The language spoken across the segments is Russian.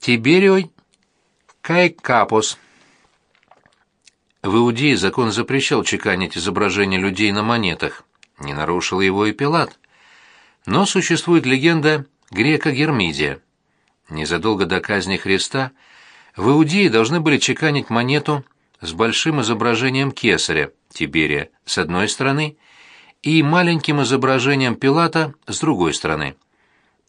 Тибериой Кайкапос. В Иудее закон запрещал чеканить изображения людей на монетах. Не нарушил его и Пилат. Но существует легенда грека Гермидия. Незадолго до казни Христа в Иудее должны были чеканить монету с большим изображением кесаря, Тиберия, с одной стороны, и маленьким изображением Пилата с другой стороны.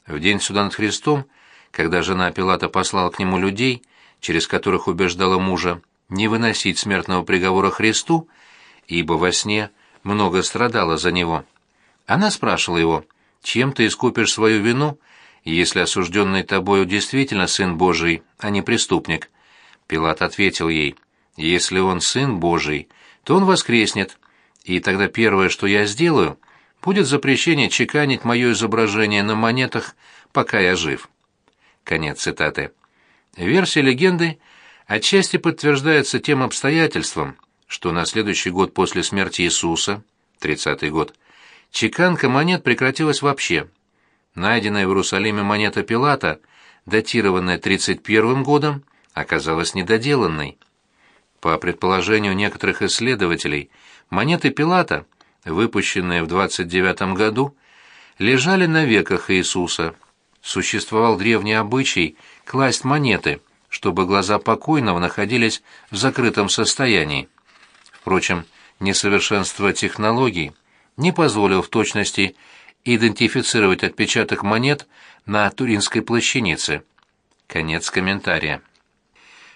В день суда над Христом, когда жена Пилата послала к нему людей, через которых убеждала мужа не выносить смертного приговора Христу, ибо во сне много страдала за него. Она спрашивала его, чем ты искупишь свою вину, если осужденный тобою действительно Сын Божий, а не преступник? Пилат ответил ей, если он Сын Божий, то он воскреснет, и тогда первое, что я сделаю, будет запрещение чеканить мое изображение на монетах, пока я жив. Конец цитаты. Версия легенды отчасти подтверждается тем обстоятельством, что на следующий год после смерти Иисуса, 30-й год, чеканка монет прекратилась вообще. Найденная в Иерусалиме монета Пилата, датированная 31 годом, оказалась недоделанной. По предположению некоторых исследователей, монеты Пилата, выпущенные в 29 году, лежали на веках Иисуса. Существовал древний обычай класть монеты – чтобы глаза покойного находились в закрытом состоянии. Впрочем, несовершенство технологий не позволило в точности идентифицировать отпечаток монет на Туринской плащанице. Конец комментария.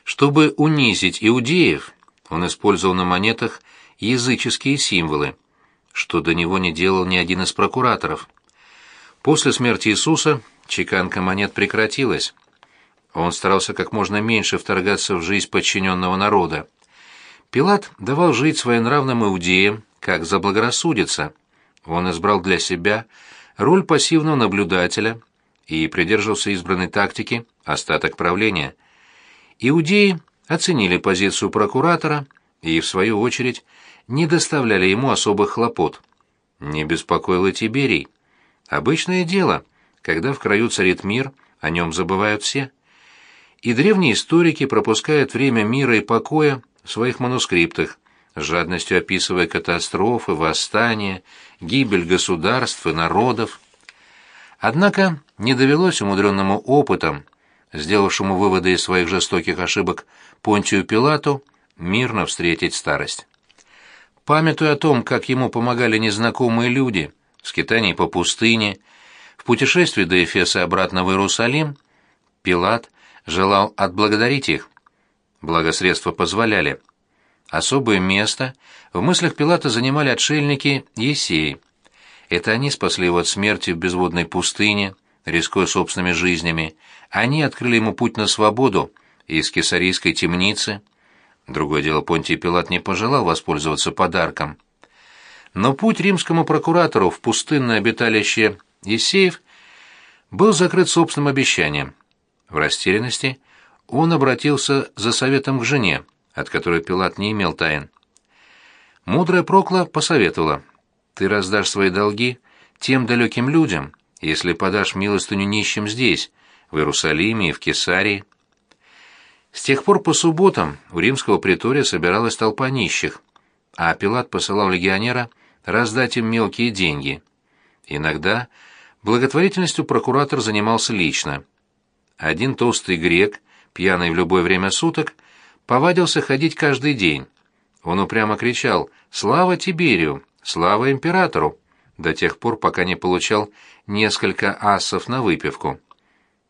Чтобы унизить иудеев, он использовал на монетах языческие символы, что до него не делал ни один из прокураторов. После смерти Иисуса чеканка монет прекратилась. Он старался как можно меньше вторгаться в жизнь подчиненного народа. Пилат давал жить своенравным иудеям, как заблагорассудится. Он избрал для себя роль пассивного наблюдателя и придерживался избранной тактики остаток правления. Иудеи оценили позицию прокуратора и, в свою очередь, не доставляли ему особых хлопот. Не беспокоил и Тиберий. Обычное дело, когда в краю царит мир, о нем забывают все и древние историки пропускают время мира и покоя в своих манускриптах, жадностью описывая катастрофы, восстания, гибель государств и народов. Однако не довелось умудренному опытом, сделавшему выводы из своих жестоких ошибок Понтию Пилату, мирно встретить старость. Памятуя о том, как ему помогали незнакомые люди в скитании по пустыне, путешествии до Эфеса обратно в Иерусалим, Пилат желал отблагодарить их. Благо средства позволяли. Особое место в мыслях Пилата занимали отшельники Есеи. Это они спасли его от смерти в безводной пустыне, рискуя собственными жизнями. Они открыли ему путь на свободу из кесарийской темницы. Другое дело, Понтий Пилат не пожелал воспользоваться подарком. Но путь римскому прокуратору в пустынное обиталище Есеев был закрыт собственным обещанием – в растерянности он обратился за советом к жене, от которой Пилат не имел тайн. Мудрая Прокла посоветовала, «Ты раздашь свои долги тем далеким людям, если подашь милостыню нищим здесь, в Иерусалиме и в Кесарии». С тех пор по субботам у римского притория собиралась толпа нищих, а Пилат посылал легионера раздать им мелкие деньги. Иногда благотворительностью прокуратор занимался лично – один толстый грек, пьяный в любое время суток, повадился ходить каждый день. Он упрямо кричал «Слава Тиберию! Слава императору!» до тех пор, пока не получал несколько асов на выпивку.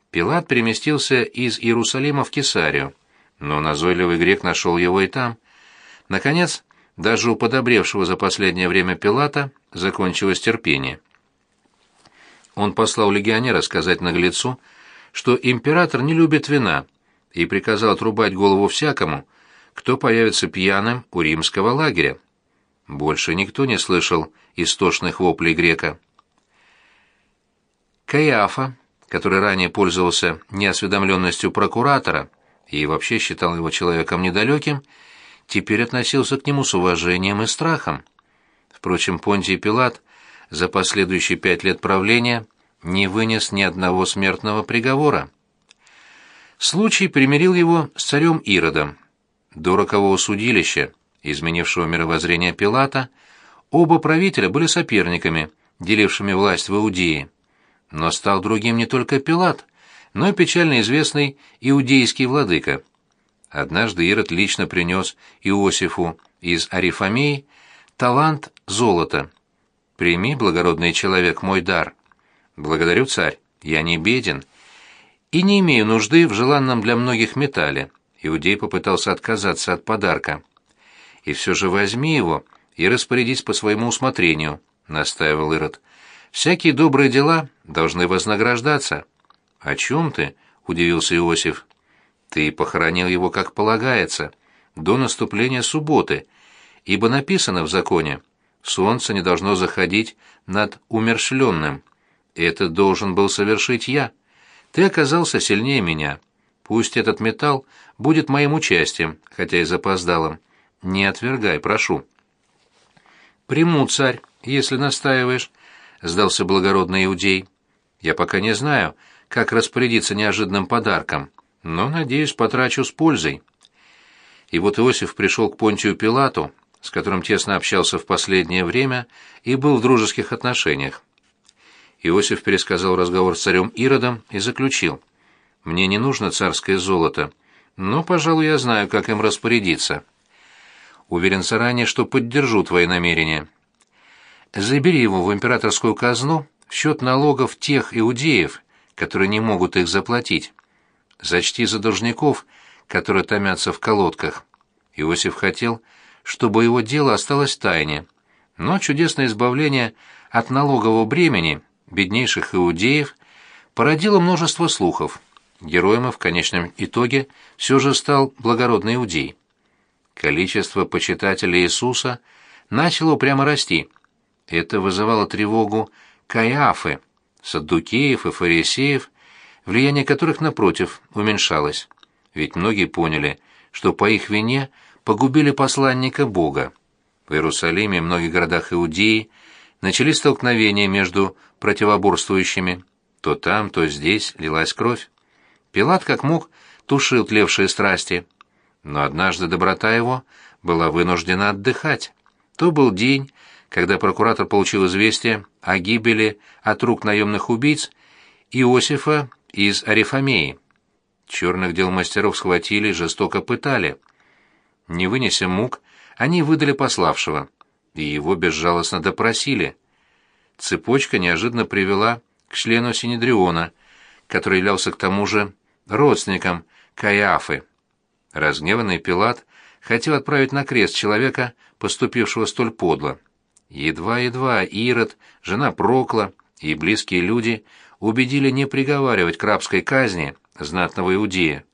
Пилат переместился из Иерусалима в Кесарию, но назойливый грек нашел его и там. Наконец, даже у подобревшего за последнее время Пилата закончилось терпение. Он послал легионера сказать наглецу, что император не любит вина и приказал отрубать голову всякому, кто появится пьяным у римского лагеря. Больше никто не слышал истошных воплей грека. Каиафа, который ранее пользовался неосведомленностью прокуратора и вообще считал его человеком недалеким, теперь относился к нему с уважением и страхом. Впрочем, Понтий Пилат за последующие пять лет правления не вынес ни одного смертного приговора. Случай примирил его с царем Иродом. До рокового судилища, изменившего мировоззрение Пилата, оба правителя были соперниками, делившими власть в Иудее. Но стал другим не только Пилат, но и печально известный иудейский владыка. Однажды Ирод лично принес Иосифу из Арифамеи талант золота. «Прими, благородный человек, мой дар». «Благодарю, царь, я не беден и не имею нужды в желанном для многих металле». Иудей попытался отказаться от подарка. «И все же возьми его и распорядись по своему усмотрению», — настаивал Ирод. «Всякие добрые дела должны вознаграждаться». «О чем ты?» — удивился Иосиф. «Ты похоронил его, как полагается, до наступления субботы, ибо написано в законе, солнце не должно заходить над умершленным. Это должен был совершить я. Ты оказался сильнее меня. Пусть этот металл будет моим участием, хотя и запоздалым. Не отвергай, прошу». «Приму, царь, если настаиваешь», — сдался благородный иудей. «Я пока не знаю, как распорядиться неожиданным подарком, но, надеюсь, потрачу с пользой. И вот Иосиф пришел к Понтию Пилату, с которым тесно общался в последнее время и был в дружеских отношениях. Иосиф пересказал разговор с царем Иродом и заключил. «Мне не нужно царское золото, но, пожалуй, я знаю, как им распорядиться. Уверен заранее, что поддержу твои намерения. Забери его в императорскую казну в счет налогов тех иудеев, которые не могут их заплатить. Зачти за должников, которые томятся в колодках. Иосиф хотел, чтобы его дело осталось в тайне, но чудесное избавление от налогового бремени беднейших иудеев породило множество слухов. Героем в конечном итоге все же стал благородный иудей. Количество почитателей Иисуса начало прямо расти. Это вызывало тревогу Каиафы, саддукеев и фарисеев, влияние которых, напротив, уменьшалось. Ведь многие поняли, что по их вине погубили посланника Бога. В Иерусалиме и многих городах Иудеи начались столкновения между противоборствующими. То там, то здесь лилась кровь. Пилат, как мог, тушил тлевшие страсти. Но однажды доброта его была вынуждена отдыхать. То был день, когда прокуратор получил известие о гибели от рук наемных убийц Иосифа из Арифамеи. Черных дел мастеров схватили жестоко пытали. Не вынеся мук, они выдали пославшего, и его безжалостно допросили. Цепочка неожиданно привела к члену Синедриона, который являлся к тому же родственником Каиафы. Разгневанный Пилат хотел отправить на крест человека, поступившего столь подло. Едва-едва Ирод, жена Прокла и близкие люди убедили не приговаривать к рабской казни знатного иудея.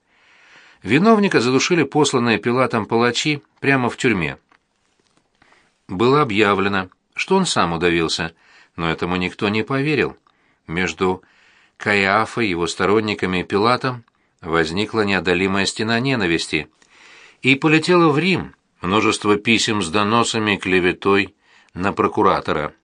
Виновника задушили посланные Пилатом палачи прямо в тюрьме. Было объявлено, что он сам удавился, но этому никто не поверил. Между Каиафой, его сторонниками и Пилатом возникла неодолимая стена ненависти, и полетело в Рим множество писем с доносами и клеветой на прокуратора.